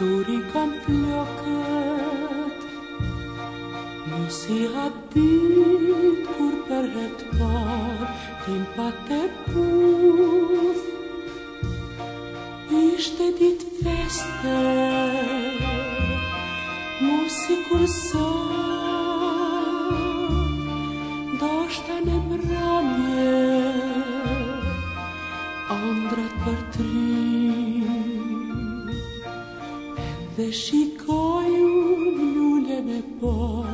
Storikon flökött Musihat dit kurperhet par Timpatte puff Ishte dit feste Musikul sot dhe shikoj unë lullën e por,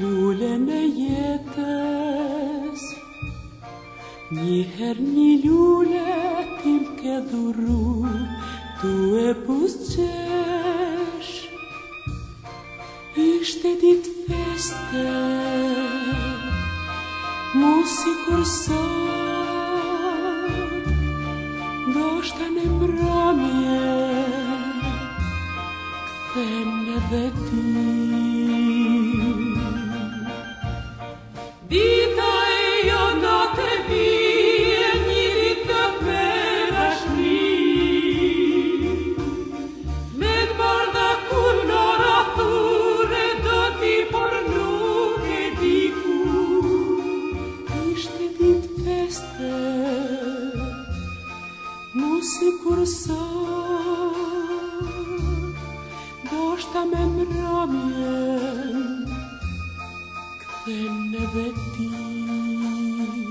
lullën e jetës. Njëherë një lullë tim ke dhuru, tu e pusqesh. Ishte dit feste, mu si kur do shta në mërë. thënë dhe ti Dita e jo do të vi e njëri të përashmi Me të bardha kur në rathure do ti por nuk e diku Ishte dit feste, mu si kur sot Košta que mramjen Dhe në vetim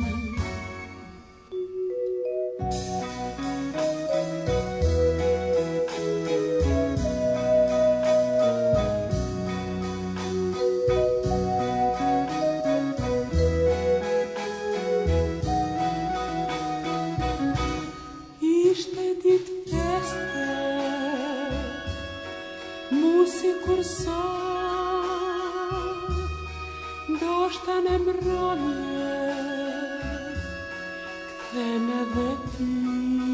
Ishte é ditë feste Në kërsa, do shta në mronje, dhe dhe ti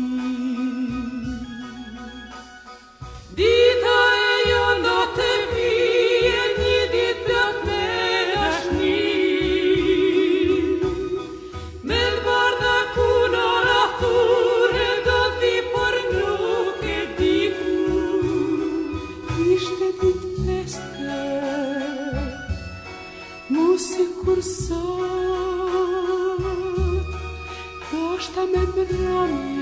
buscar músico só, gosta-me para